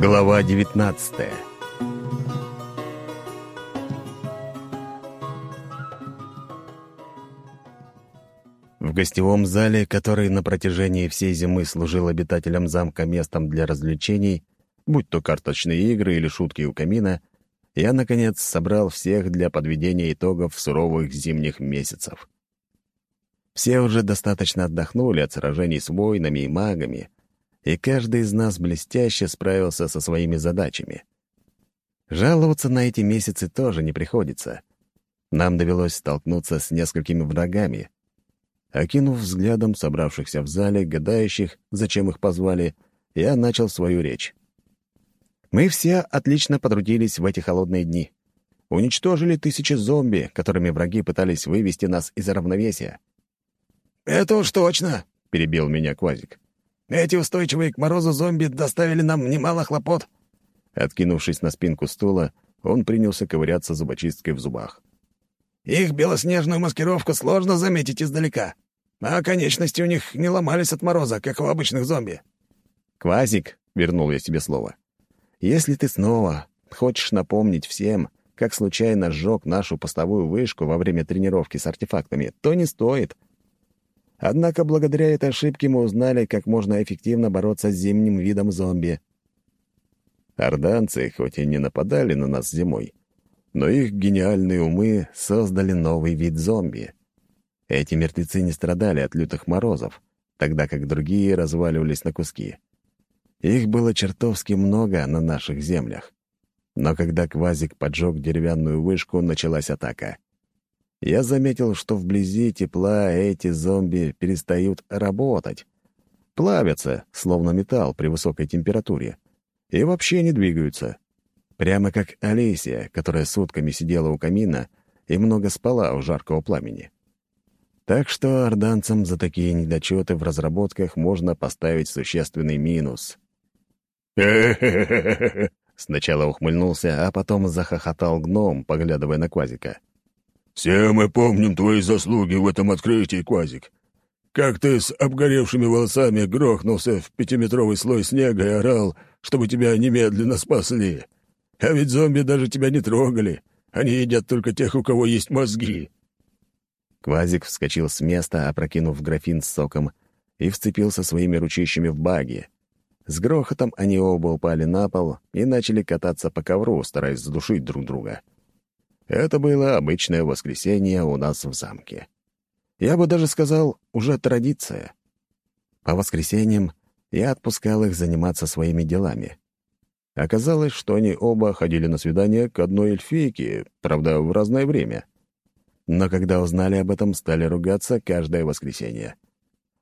Глава 19 В гостевом зале, который на протяжении всей зимы служил обитателям замка местом для развлечений, будь то карточные игры или шутки у камина, я, наконец, собрал всех для подведения итогов суровых зимних месяцев. Все уже достаточно отдохнули от сражений с воинами и магами, и каждый из нас блестяще справился со своими задачами. Жаловаться на эти месяцы тоже не приходится. Нам довелось столкнуться с несколькими врагами. Окинув взглядом собравшихся в зале, гадающих, зачем их позвали, я начал свою речь. Мы все отлично потрудились в эти холодные дни. Уничтожили тысячи зомби, которыми враги пытались вывести нас из равновесия. «Это уж точно», — перебил меня Квазик. «Эти устойчивые к морозу зомби доставили нам немало хлопот». Откинувшись на спинку стула, он принялся ковыряться зубочисткой в зубах. «Их белоснежную маскировку сложно заметить издалека, а конечности у них не ломались от мороза, как у обычных зомби». «Квазик», — вернул я себе слово, если ты снова хочешь напомнить всем, как случайно сжег нашу постовую вышку во время тренировки с артефактами, то не стоит. Однако благодаря этой ошибке мы узнали, как можно эффективно бороться с зимним видом зомби. Орданцы хоть и не нападали на нас зимой, но их гениальные умы создали новый вид зомби. Эти мертвецы не страдали от лютых морозов, тогда как другие разваливались на куски. Их было чертовски много на наших землях. Но когда Квазик поджег деревянную вышку, началась атака. Я заметил, что вблизи тепла эти зомби перестают работать. Плавятся, словно металл при высокой температуре. И вообще не двигаются. Прямо как Алисия, которая сутками сидела у камина и много спала у жаркого пламени. Так что орданцам за такие недочеты в разработках можно поставить существенный минус. Сначала ухмыльнулся, а потом захохотал гном, поглядывая на Квазика. «Все мы помним твои заслуги в этом открытии, Квазик. Как ты с обгоревшими волосами грохнулся в пятиметровый слой снега и орал, чтобы тебя немедленно спасли. А ведь зомби даже тебя не трогали. Они едят только тех, у кого есть мозги». Квазик вскочил с места, опрокинув графин с соком, и вцепился своими ручищами в баги. С грохотом они оба упали на пол и начали кататься по ковру, стараясь задушить друг друга. Это было обычное воскресенье у нас в замке. Я бы даже сказал, уже традиция. По воскресеньям я отпускал их заниматься своими делами. Оказалось, что они оба ходили на свидание к одной эльфийке, правда, в разное время. Но когда узнали об этом, стали ругаться каждое воскресенье.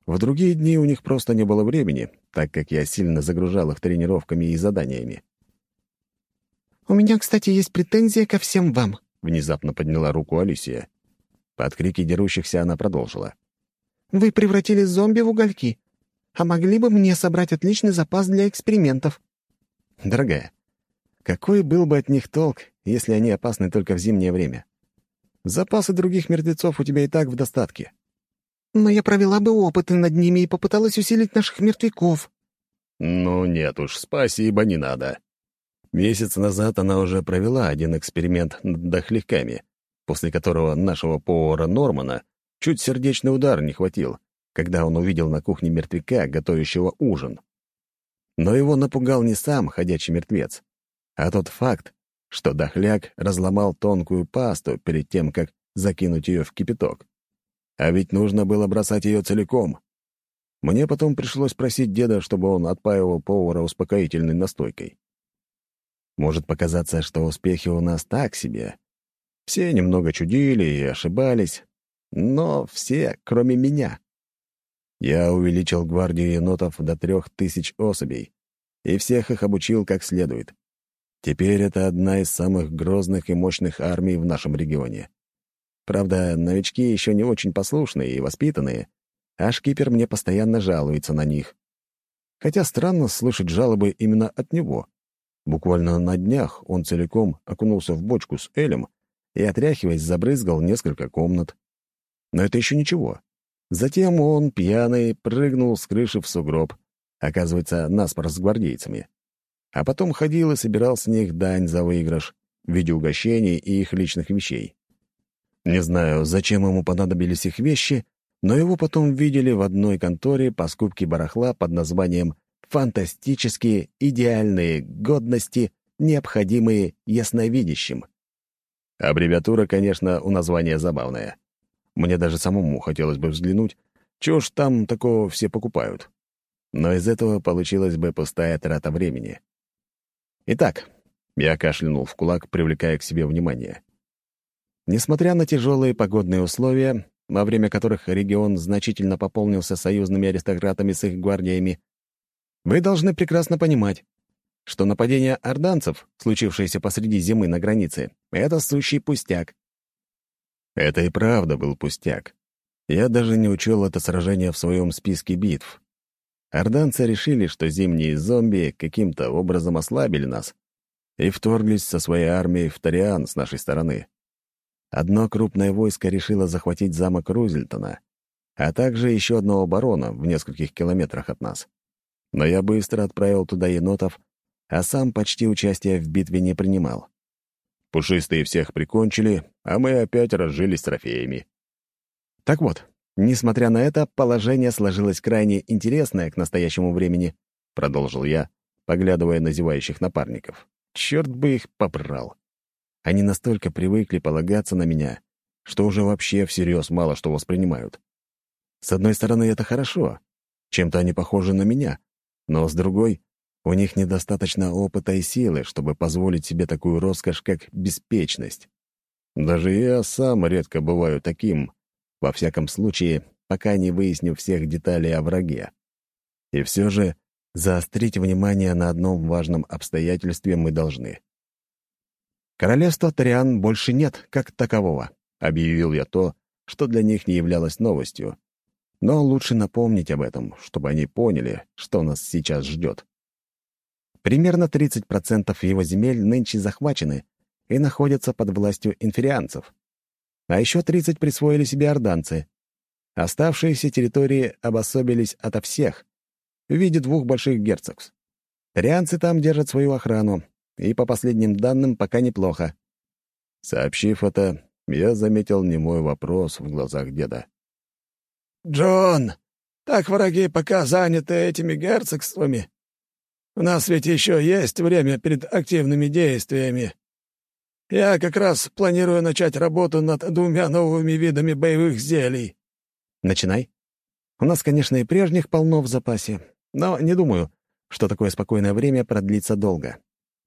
В другие дни у них просто не было времени, так как я сильно загружал их тренировками и заданиями. «У меня, кстати, есть претензия ко всем вам», — внезапно подняла руку Алисия. Под крики дерущихся она продолжила. «Вы превратили зомби в угольки, а могли бы мне собрать отличный запас для экспериментов». «Дорогая, какой был бы от них толк, если они опасны только в зимнее время? Запасы других мертвецов у тебя и так в достатке. Но я провела бы опыты над ними и попыталась усилить наших мертвяков». «Ну нет уж, спасибо, не надо». Месяц назад она уже провела один эксперимент над дохляками, после которого нашего повара Нормана чуть сердечный удар не хватил, когда он увидел на кухне мертвяка, готовящего ужин. Но его напугал не сам ходячий мертвец, а тот факт, что дохляк разломал тонкую пасту перед тем, как закинуть ее в кипяток. А ведь нужно было бросать ее целиком. Мне потом пришлось просить деда, чтобы он отпаивал повара успокоительной настойкой. Может показаться, что успехи у нас так себе. Все немного чудили и ошибались, но все, кроме меня. Я увеличил гвардию енотов до трех тысяч особей и всех их обучил как следует. Теперь это одна из самых грозных и мощных армий в нашем регионе. Правда, новички еще не очень послушные и воспитанные, а шкипер мне постоянно жалуется на них. Хотя странно слышать жалобы именно от него. Буквально на днях он целиком окунулся в бочку с Элем и, отряхиваясь, забрызгал несколько комнат. Но это еще ничего. Затем он, пьяный, прыгнул с крыши в сугроб, оказывается, наспор с гвардейцами. а потом ходил и собирал с них дань за выигрыш в виде угощений и их личных вещей. Не знаю, зачем ему понадобились их вещи, но его потом видели в одной конторе по скупке барахла под названием «Фантастические идеальные годности, необходимые ясновидящим». Аббревиатура, конечно, у названия забавная. Мне даже самому хотелось бы взглянуть, чего ж там такого все покупают. Но из этого получилась бы пустая трата времени. Итак, я кашлянул в кулак, привлекая к себе внимание. Несмотря на тяжелые погодные условия, во время которых регион значительно пополнился союзными аристократами с их гвардиями, вы должны прекрасно понимать, что нападение орданцев, случившееся посреди зимы на границе, — это сущий пустяк. Это и правда был пустяк. Я даже не учел это сражение в своем списке битв. Орданцы решили, что зимние зомби каким-то образом ослабили нас и вторглись со своей армией в Ториан с нашей стороны. Одно крупное войско решило захватить замок Рузельтона, а также еще одного барона в нескольких километрах от нас. Но я быстро отправил туда енотов, а сам почти участия в битве не принимал. Пушистые всех прикончили, а мы опять разжились трофеями. Так вот, несмотря на это, положение сложилось крайне интересное к настоящему времени, продолжил я, поглядывая на зевающих напарников. Черт бы их побрал. Они настолько привыкли полагаться на меня, что уже вообще всерьез мало что воспринимают. С одной стороны, это хорошо. Чем-то они похожи на меня. Но с другой, у них недостаточно опыта и силы, чтобы позволить себе такую роскошь, как беспечность. Даже я сам редко бываю таким, во всяком случае, пока не выясню всех деталей о враге. И все же заострить внимание на одном важном обстоятельстве мы должны. Королевства Ториан больше нет как такового, объявил я то, что для них не являлось новостью. Но лучше напомнить об этом, чтобы они поняли, что нас сейчас ждет. Примерно 30% его земель нынче захвачены и находятся под властью инферианцев. А еще 30 присвоили себе орданцы. Оставшиеся территории обособились ото всех в виде двух больших герцогств. Торианцы там держат свою охрану, и, по последним данным, пока неплохо. Сообщив это, я заметил немой вопрос в глазах деда. «Джон, так враги пока заняты этими герцогствами. У нас ведь еще есть время перед активными действиями. Я как раз планирую начать работу над двумя новыми видами боевых зелий». «Начинай. У нас, конечно, и прежних полно в запасе, но не думаю, что такое спокойное время продлится долго.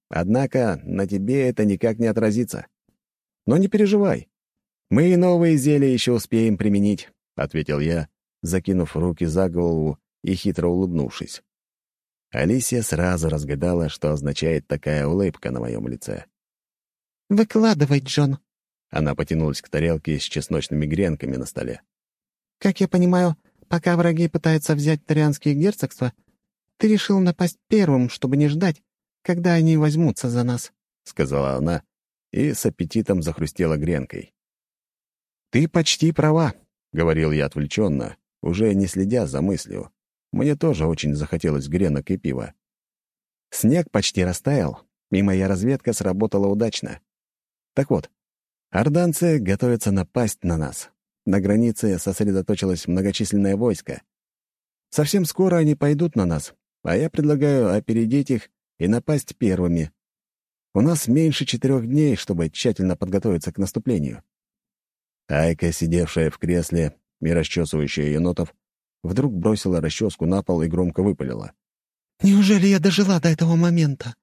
Однако на тебе это никак не отразится. Но не переживай. Мы и новые зелья еще успеем применить, — ответил я, закинув руки за голову и хитро улыбнувшись. Алисия сразу разгадала, что означает такая улыбка на моем лице. «Выкладывай, Джон». Она потянулась к тарелке с чесночными гренками на столе. «Как я понимаю, пока враги пытаются взять тарианские герцогства, ты решил напасть первым, чтобы не ждать, когда они возьмутся за нас», — сказала она и с аппетитом захрустела гренкой. «Ты почти права», — говорил я отвлеченно, уже не следя за мыслью. Мне тоже очень захотелось гренок и пива. Снег почти растаял, и моя разведка сработала удачно. Так вот, орданцы готовятся напасть на нас. На границе сосредоточилось многочисленное войско. Совсем скоро они пойдут на нас, а я предлагаю опередить их и напасть первыми. У нас меньше четырех дней, чтобы тщательно подготовиться к наступлению». Айка, сидевшая в кресле и расчесывающая енотов, вдруг бросила расческу на пол и громко выпалила. «Неужели я дожила до этого момента?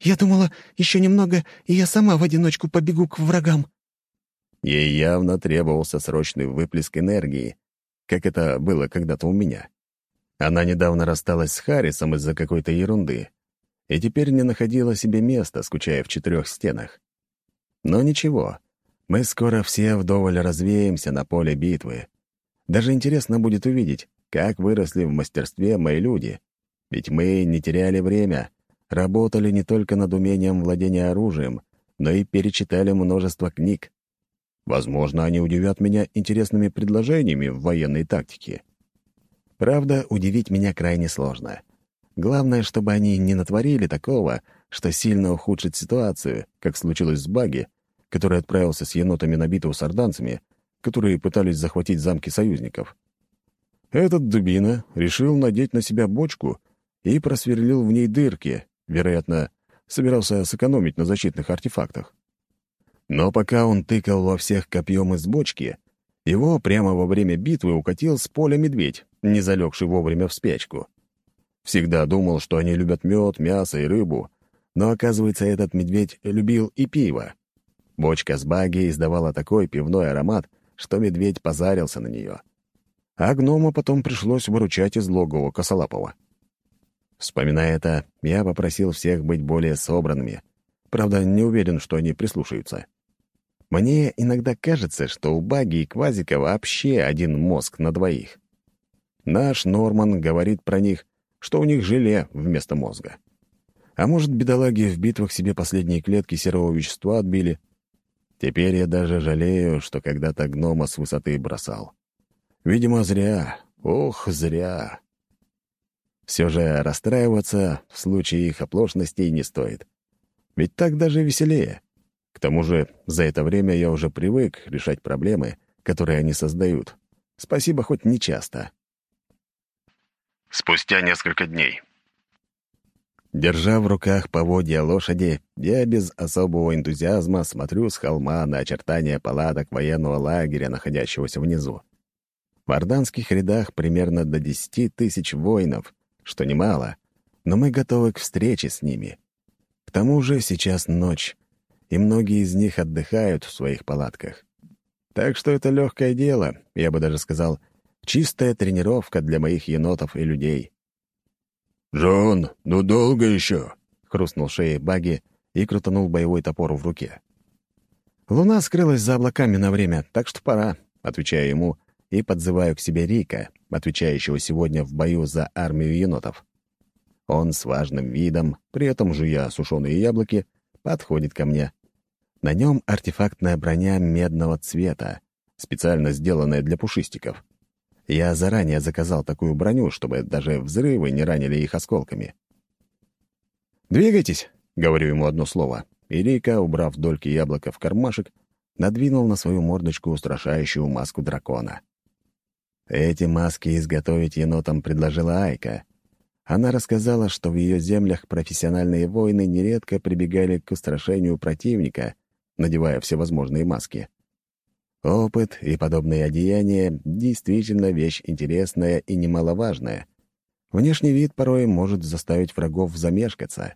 Я думала, еще немного, и я сама в одиночку побегу к врагам». Ей явно требовался срочный выплеск энергии, как это было когда-то у меня. Она недавно рассталась с Харрисом из-за какой-то ерунды, и теперь не находила себе места, скучая в четырех стенах. Но ничего, мы скоро все вдоволь развеемся на поле битвы. Даже интересно будет увидеть, как выросли в мастерстве мои люди. Ведь мы не теряли время, работали не только над умением владения оружием, но и перечитали множество книг. Возможно, они удивят меня интересными предложениями в военной тактике. Правда, удивить меня крайне сложно. Главное, чтобы они не натворили такого, что сильно ухудшит ситуацию, как случилось с Баги, который отправился с енотами на битву с орданцами, которые пытались захватить замки союзников. Этот дубина решил надеть на себя бочку и просверлил в ней дырки, вероятно, собирался сэкономить на защитных артефактах. Но пока он тыкал во всех копьем из бочки, его прямо во время битвы укатил с поля медведь, не залегший вовремя в спячку. Всегда думал, что они любят мед, мясо и рыбу, но, оказывается, этот медведь любил и пиво. Бочка с баги издавала такой пивной аромат, что медведь позарился на нее. А гнома потом пришлось выручать из логова Косолапова. Вспоминая это, я попросил всех быть более собранными. Правда, не уверен, что они прислушаются. Мне иногда кажется, что у Баги и Квазика вообще один мозг на двоих. Наш Норман говорит про них, что у них желе вместо мозга. А может, бедолаги в битвах себе последние клетки серого вещества отбили? Теперь я даже жалею, что когда-то гнома с высоты бросал. Видимо, зря. Ох, зря. Все же расстраиваться в случае их оплошностей не стоит. Ведь так даже веселее. К тому же за это время я уже привык решать проблемы, которые они создают. Спасибо хоть не часто. Спустя несколько дней. Держа в руках поводья лошади, я без особого энтузиазма смотрю с холма на очертания палаток военного лагеря, находящегося внизу. В орданских рядах примерно до десяти тысяч воинов, что немало, но мы готовы к встрече с ними. К тому же сейчас ночь, и многие из них отдыхают в своих палатках. Так что это легкое дело, я бы даже сказал, чистая тренировка для моих енотов и людей. «Джон, ну долго еще?» — хрустнул шеей Баги и крутанул боевой топор в руке. «Луна скрылась за облаками на время, так что пора», — отвечаю ему и подзываю к себе Рика, отвечающего сегодня в бою за армию енотов. Он с важным видом, при этом жуя сушеные яблоки, подходит ко мне. На нем артефактная броня медного цвета, специально сделанная для пушистиков. Я заранее заказал такую броню, чтобы даже взрывы не ранили их осколками. «Двигайтесь», — говорю ему одно слово, и Рика, убрав дольки яблока в кармашек, надвинул на свою мордочку устрашающую маску дракона. Эти маски изготовить енотам предложила Айка. Она рассказала, что в ее землях профессиональные воины нередко прибегали к устрашению противника, надевая всевозможные маски. Опыт и подобные одеяния действительно вещь интересная и немаловажная. Внешний вид порой может заставить врагов замешкаться.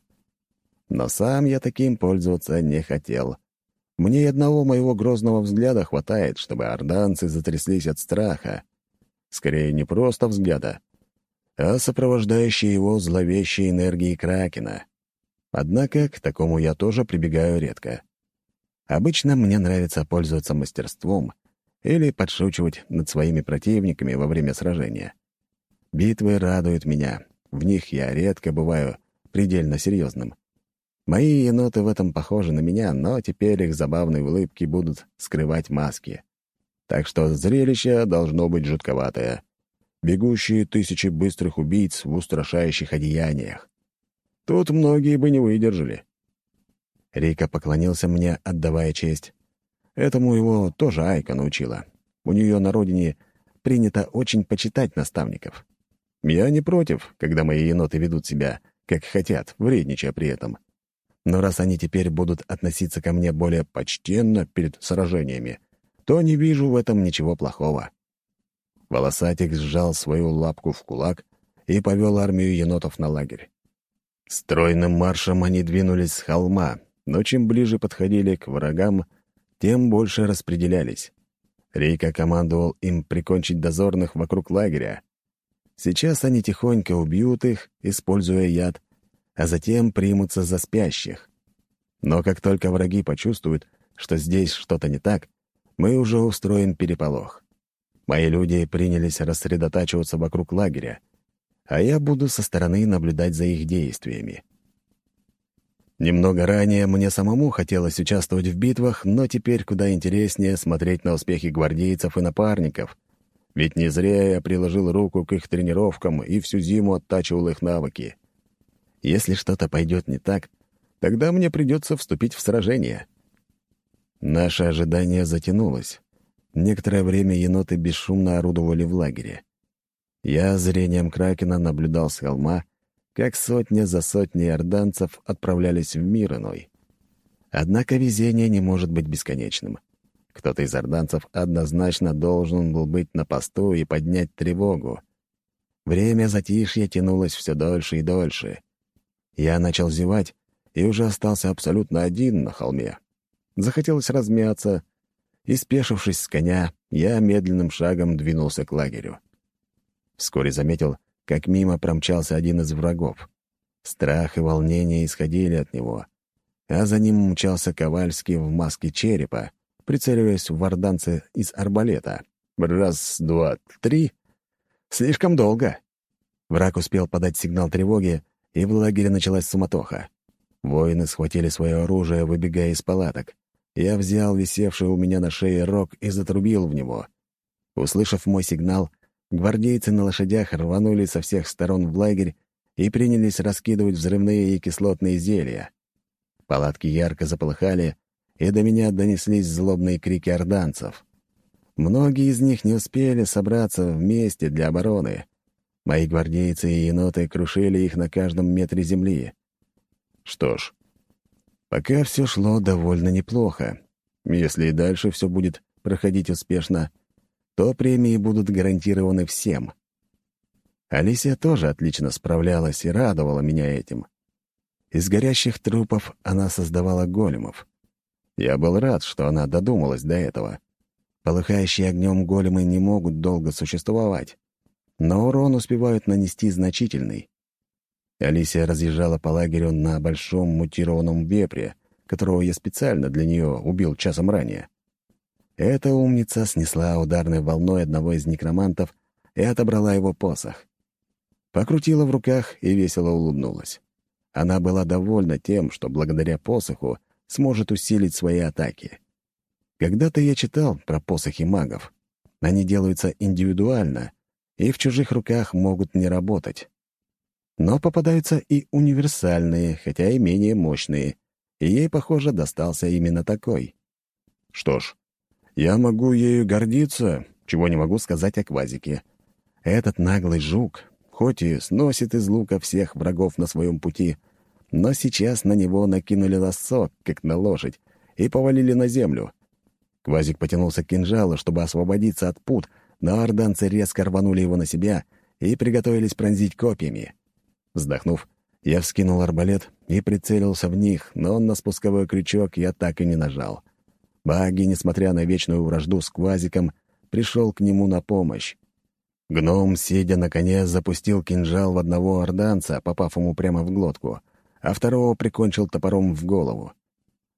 Но сам я таким пользоваться не хотел. Мне и одного моего грозного взгляда хватает, чтобы орданцы затряслись от страха. Скорее, не просто взгляда, а сопровождающей его зловещей энергии Кракена. Однако к такому я тоже прибегаю редко. Обычно мне нравится пользоваться мастерством или подшучивать над своими противниками во время сражения. Битвы радуют меня, в них я редко бываю предельно серьезным. Мои еноты в этом похожи на меня, но теперь их забавные улыбки будут скрывать маски. Так что зрелище должно быть жутковатое. Бегущие тысячи быстрых убийц в устрашающих одеяниях. Тут многие бы не выдержали. Рика поклонился мне, отдавая честь. Этому его тоже Айка научила. У нее на родине принято очень почитать наставников. Я не против, когда мои еноты ведут себя, как хотят, вредничая при этом. Но раз они теперь будут относиться ко мне более почтенно перед сражениями, то не вижу в этом ничего плохого. Волосатик сжал свою лапку в кулак и повел армию енотов на лагерь. Стройным маршем они двинулись с холма, но чем ближе подходили к врагам, тем больше распределялись. Рейка командовал им прикончить дозорных вокруг лагеря. Сейчас они тихонько убьют их, используя яд, а затем примутся за спящих. Но как только враги почувствуют, что здесь что-то не так, мы уже устроим переполох. Мои люди принялись рассредотачиваться вокруг лагеря, а я буду со стороны наблюдать за их действиями. Немного ранее мне самому хотелось участвовать в битвах, но теперь куда интереснее смотреть на успехи гвардейцев и напарников. Ведь не зря я приложил руку к их тренировкам и всю зиму оттачивал их навыки. Если что-то пойдет не так, тогда мне придется вступить в сражение. Наше ожидание затянулось. Некоторое время еноты бесшумно орудовали в лагере. Я зрением Кракена наблюдал с холма, как сотня за сотней орданцев отправлялись в мир иной. Однако везение не может быть бесконечным. Кто-то из орданцев однозначно должен был быть на посту и поднять тревогу. Время затишья тянулось все дольше и дольше. Я начал зевать и уже остался абсолютно один на холме. Захотелось размяться, и, спешившись с коня, я медленным шагом двинулся к лагерю. Вскоре заметил, как мимо промчался один из врагов. Страх и волнение исходили от него, а за ним мчался Ковальский в маске черепа, прицеливаясь в варданце из арбалета. Раз, два, три. Слишком долго. Враг успел подать сигнал тревоги, и в лагере началась суматоха. Воины схватили свое оружие, выбегая из палаток. Я взял висевший у меня на шее рог и затрубил в него. Услышав мой сигнал, гвардейцы на лошадях рванули со всех сторон в лагерь и принялись раскидывать взрывные и кислотные зелья. Палатки ярко заполыхали, и до меня донеслись злобные крики орданцев. Многие из них не успели собраться вместе для обороны. Мои гвардейцы и еноты крушили их на каждом метре земли. Что ж, Пока все шло довольно неплохо. Если и дальше все будет проходить успешно, то премии будут гарантированы всем. Алисия тоже отлично справлялась и радовала меня этим. Из горящих трупов она создавала големов. Я был рад, что она додумалась до этого. Полыхающие огнем големы не могут долго существовать, но урон успевают нанести значительный. Алисия разъезжала по лагерю на большом мутированном вепре, которого я специально для нее убил часом ранее. Эта умница снесла ударной волной одного из некромантов и отобрала его посох. Покрутила в руках и весело улыбнулась. Она была довольна тем, что благодаря посоху сможет усилить свои атаки. Когда-то я читал про посохи магов. Они делаются индивидуально и в чужих руках могут не работать. Но попадаются и универсальные, хотя и менее мощные, и ей, похоже, достался именно такой. Что ж, я могу ею гордиться, чего не могу сказать о Квазике. Этот наглый жук, хоть и сносит из лука всех врагов на своем пути, но сейчас на него накинули лассо, как на лошадь, и повалили на землю. Квазик потянулся к кинжалу, чтобы освободиться от пут, но орданцы резко рванули его на себя и приготовились пронзить копьями. Вздохнув, я вскинул арбалет и прицелился в них, но на спусковой крючок я так и не нажал. Баги, несмотря на вечную вражду с Квазиком, пришел к нему на помощь. Гном, сидя на коне, запустил кинжал в одного орданца, попав ему прямо в глотку, а второго прикончил топором в голову.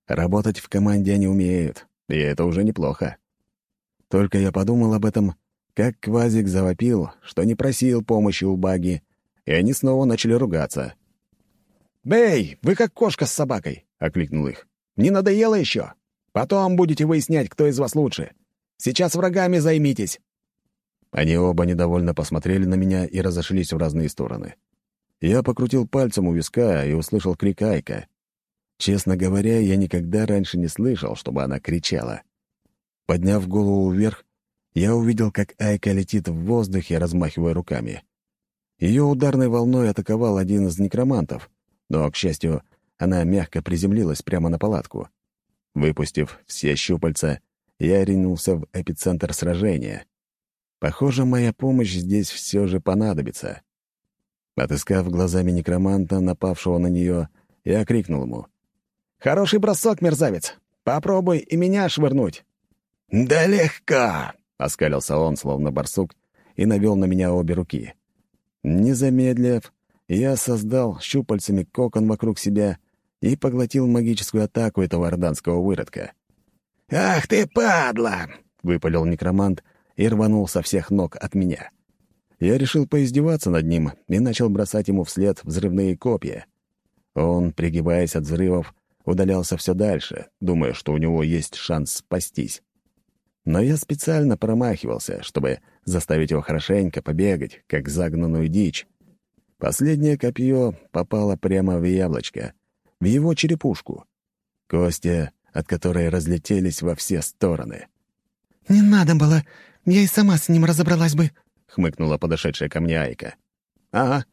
Работать в команде они умеют, и это уже неплохо. Только я подумал об этом, как Квазик завопил, что не просил помощи у Баги, и они снова начали ругаться. «Бэй, вы как кошка с собакой!» — окликнул их. «Не надоело еще? Потом будете выяснять, кто из вас лучше. Сейчас врагами займитесь!» Они оба недовольно посмотрели на меня и разошлись в разные стороны. Я покрутил пальцем у виска и услышал крик Айка. Честно говоря, я никогда раньше не слышал, чтобы она кричала. Подняв голову вверх, я увидел, как Айка летит в воздухе, размахивая руками. Ее ударной волной атаковал один из некромантов, но, к счастью, она мягко приземлилась прямо на палатку. Выпустив все щупальца, я ринулся в эпицентр сражения. Похоже, моя помощь здесь все же понадобится. Отыскав глазами некроманта, напавшего на нее, я крикнул ему. «Хороший бросок, мерзавец! Попробуй и меня швырнуть!» «Да легко!» — оскалился он, словно барсук, и навел на меня обе руки. Не замедлив, я создал щупальцами кокон вокруг себя и поглотил магическую атаку этого орданского выродка. «Ах ты, падла!» — выпалил некромант и рванул со всех ног от меня. Я решил поиздеваться над ним и начал бросать ему вслед взрывные копья. Он, пригибаясь от взрывов, удалялся все дальше, думая, что у него есть шанс спастись. Но я специально промахивался, чтобы заставить его хорошенько побегать, как загнанную дичь. Последнее копье попало прямо в яблочко, в его черепушку. Костя, от которой разлетелись во все стороны. «Не надо было, я и сама с ним разобралась бы», — хмыкнула подошедшая ко мне Айка. «Ага.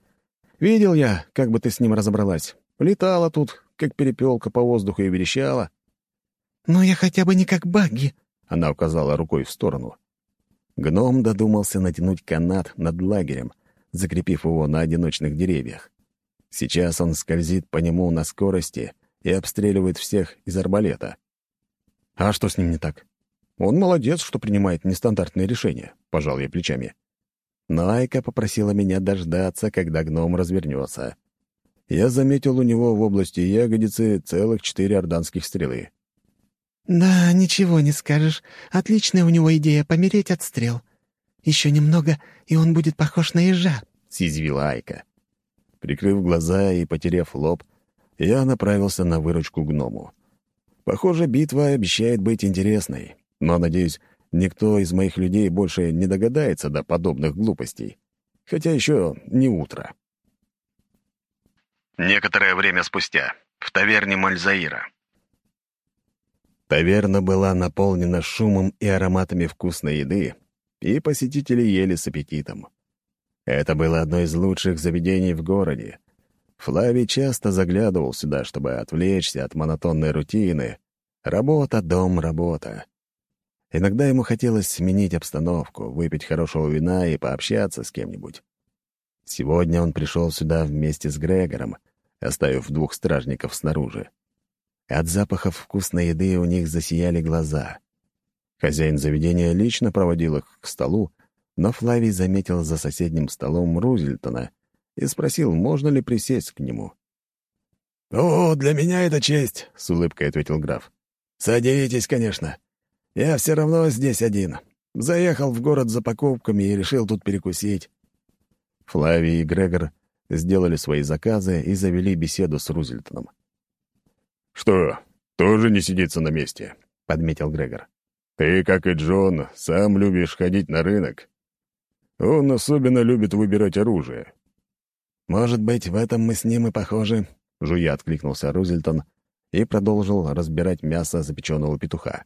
Видел я, как бы ты с ним разобралась. Летала тут, как перепелка по воздуху и верещала». «Но я хотя бы не как Багги», — она указала рукой в сторону. Гном додумался натянуть канат над лагерем, закрепив его на одиночных деревьях. Сейчас он скользит по нему на скорости и обстреливает всех из арбалета. А что с ним не так? Он молодец, что принимает нестандартные решения, пожал я плечами. Но Айка попросила меня дождаться, когда гном развернется. Я заметил у него в области ягодицы целых четыре орданских стрелы. «Да, ничего не скажешь. Отличная у него идея — помереть от стрел. Еще немного, и он будет похож на ежа», — съязвила Айка. Прикрыв глаза и потеряв лоб, я направился на выручку гному. Похоже, битва обещает быть интересной, но, надеюсь, никто из моих людей больше не догадается до подобных глупостей. Хотя еще не утро. Некоторое время спустя. В таверне Мальзаира. Таверна была наполнена шумом и ароматами вкусной еды, и посетители ели с аппетитом. Это было одно из лучших заведений в городе. Флавий часто заглядывал сюда, чтобы отвлечься от монотонной рутины. Работа, дом, работа. Иногда ему хотелось сменить обстановку, выпить хорошего вина и пообщаться с кем-нибудь. Сегодня он пришел сюда вместе с Грегором, оставив двух стражников снаружи. От запахов вкусной еды у них засияли глаза. Хозяин заведения лично проводил их к столу, но Флавий заметил за соседним столом Рузельтона и спросил, можно ли присесть к нему. «О, для меня это честь», — с улыбкой ответил граф. «Садитесь, конечно. Я все равно здесь один. Заехал в город за покупками и решил тут перекусить». Флавий и Грегор сделали свои заказы и завели беседу с Рузельтоном. «Что, тоже не сидится на месте?» — подметил Грегор. «Ты, как и Джон, сам любишь ходить на рынок. Он особенно любит выбирать оружие». «Может быть, в этом мы с ним и похожи», — жуя откликнулся Рузельтон и продолжил разбирать мясо запеченного петуха.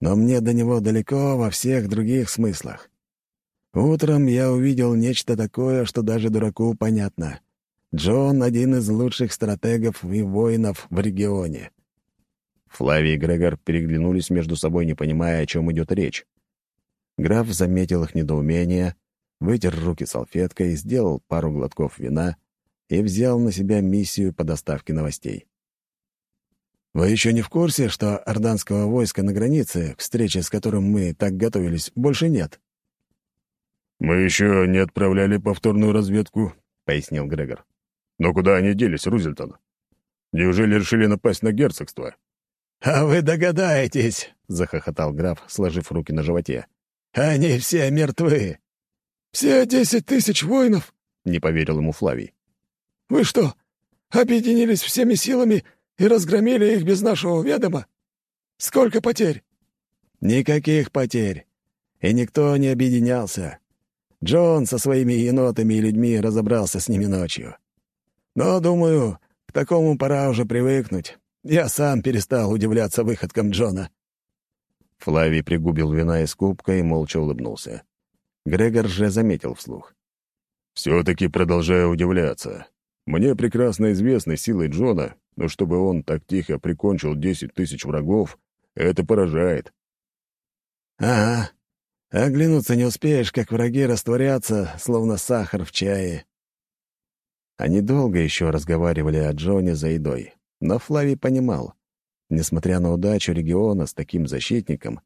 «Но мне до него далеко во всех других смыслах. Утром я увидел нечто такое, что даже дураку понятно. Джон — один из лучших стратегов и воинов в регионе». Флавий и Грегор переглянулись между собой, не понимая, о чем идет речь. Граф заметил их недоумение, вытер руки салфеткой, сделал пару глотков вина и взял на себя миссию по доставке новостей. «Вы еще не в курсе, что орданского войска на границе, к встрече с которым мы так готовились, больше нет?» «Мы еще не отправляли повторную разведку», — пояснил Грегор. «Но куда они делись, Рузельтон? Неужели решили напасть на герцогство?» «А вы догадаетесь», — захохотал граф, сложив руки на животе. «Они все мертвы». «Все десять тысяч воинов?» — не поверил ему Флавий. «Вы что, объединились всеми силами и разгромили их без нашего ведома? Сколько потерь?» «Никаких потерь. И никто не объединялся. Джон со своими енотами и людьми разобрался с ними ночью. Но, думаю, к такому пора уже привыкнуть. Я сам перестал удивляться выходкам Джона». Флавий пригубил вина из кубка и молча улыбнулся. Грегор же заметил вслух. «Все-таки продолжаю удивляться. Мне прекрасно известны силы Джона, но чтобы он так тихо прикончил десять тысяч врагов, это поражает». «Ага, Оглянуться не успеешь, как враги растворятся, словно сахар в чае. Они долго еще разговаривали о Джоне за едой, но Флавий понимал, несмотря на удачу региона с таким защитником,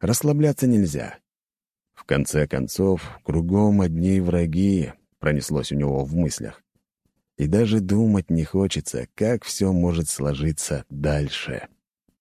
расслабляться нельзя. В конце концов, кругом одни враги, пронеслось у него в мыслях. И даже думать не хочется, как все может сложиться дальше.